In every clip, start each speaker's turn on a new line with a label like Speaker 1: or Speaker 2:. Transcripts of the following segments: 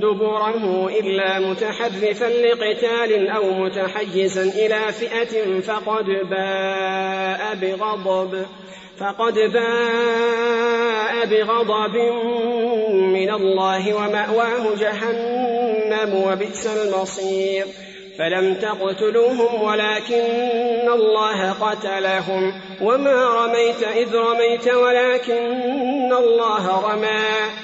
Speaker 1: دبره إلا متحرفا لقتال أو متحيزا إلى فئة فقد باء بغضب فقد باء بغضب من الله ومأواه جهنم وبئس المصير. فلم تقتلوهم ولكن الله قتلهم. وما رميت إذ رميت ولكن الله رمى.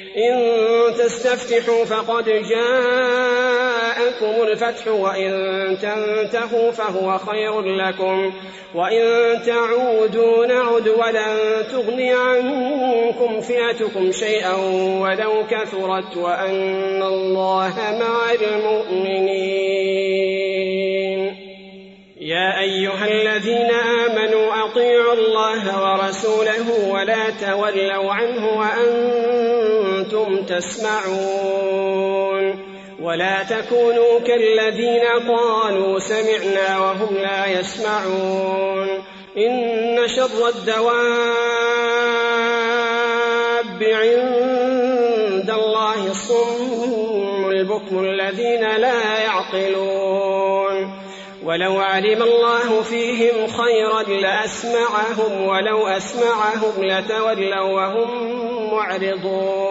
Speaker 1: إن تستفتحوا فقد جاءكم الفتح وإن تنتهوا فهو خير لكم وإن تعودوا نعد ولن تغني عنكم فئتكم شيئا ولو كثرت وأن الله مع المؤمنين. يا أيها الذين آمنوا أطيعوا الله ورسوله ولا تولوا عنه وأنتم تسمعون ولا تكونوا كالذين قالوا سمعنا وهم لا يسمعون إن شر الدواب عند الله الصم البكم الذين لا يعقلون ولو علم الله فيهم خيرا لأسمعهم ولو أسمعهم لتولوا وهم معرضون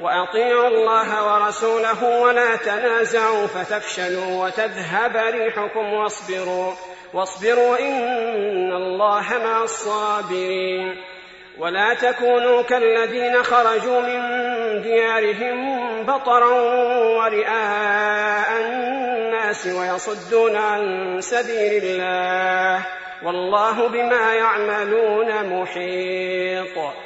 Speaker 1: وأطيعوا الله ورسوله ولا تنازعوا فتفشلوا وتذهب ريحكم واصبروا. واصبروا إن الله مع الصابرين. ولا تكونوا كالذين خرجوا من ديارهم بطرا ورئاء الناس ويصدون عن سبيل الله. والله بما يعملون محيط.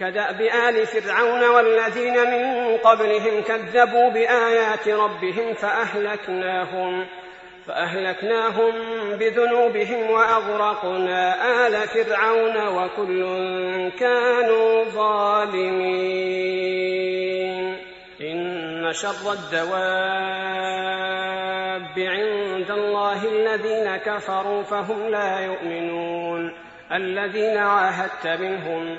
Speaker 1: كدأب آل فرعون والذين من قبلهم كذبوا بآيات ربهم فأهلكناهم فأهلكناهم بذنوبهم وأغرقنا آل فرعون وكل كانوا ظالمين. إن شر الدواب عند الله الذين كفروا فهم لا يؤمنون الذين عاهدت منهم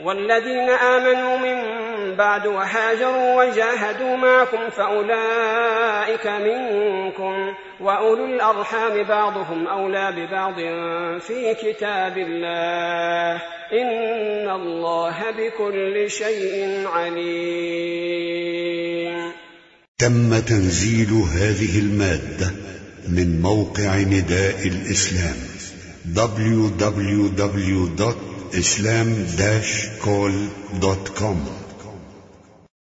Speaker 1: والذين آمنوا من بعد وهاجروا وجاهدوا معكم فأولئك منكم وأولو الأرحام بعضهم أولى ببعض في كتاب الله. إن الله بكل شيء عليم.
Speaker 2: تم تنزيل هذه المادة من موقع نداء الإسلام www.islam-call.com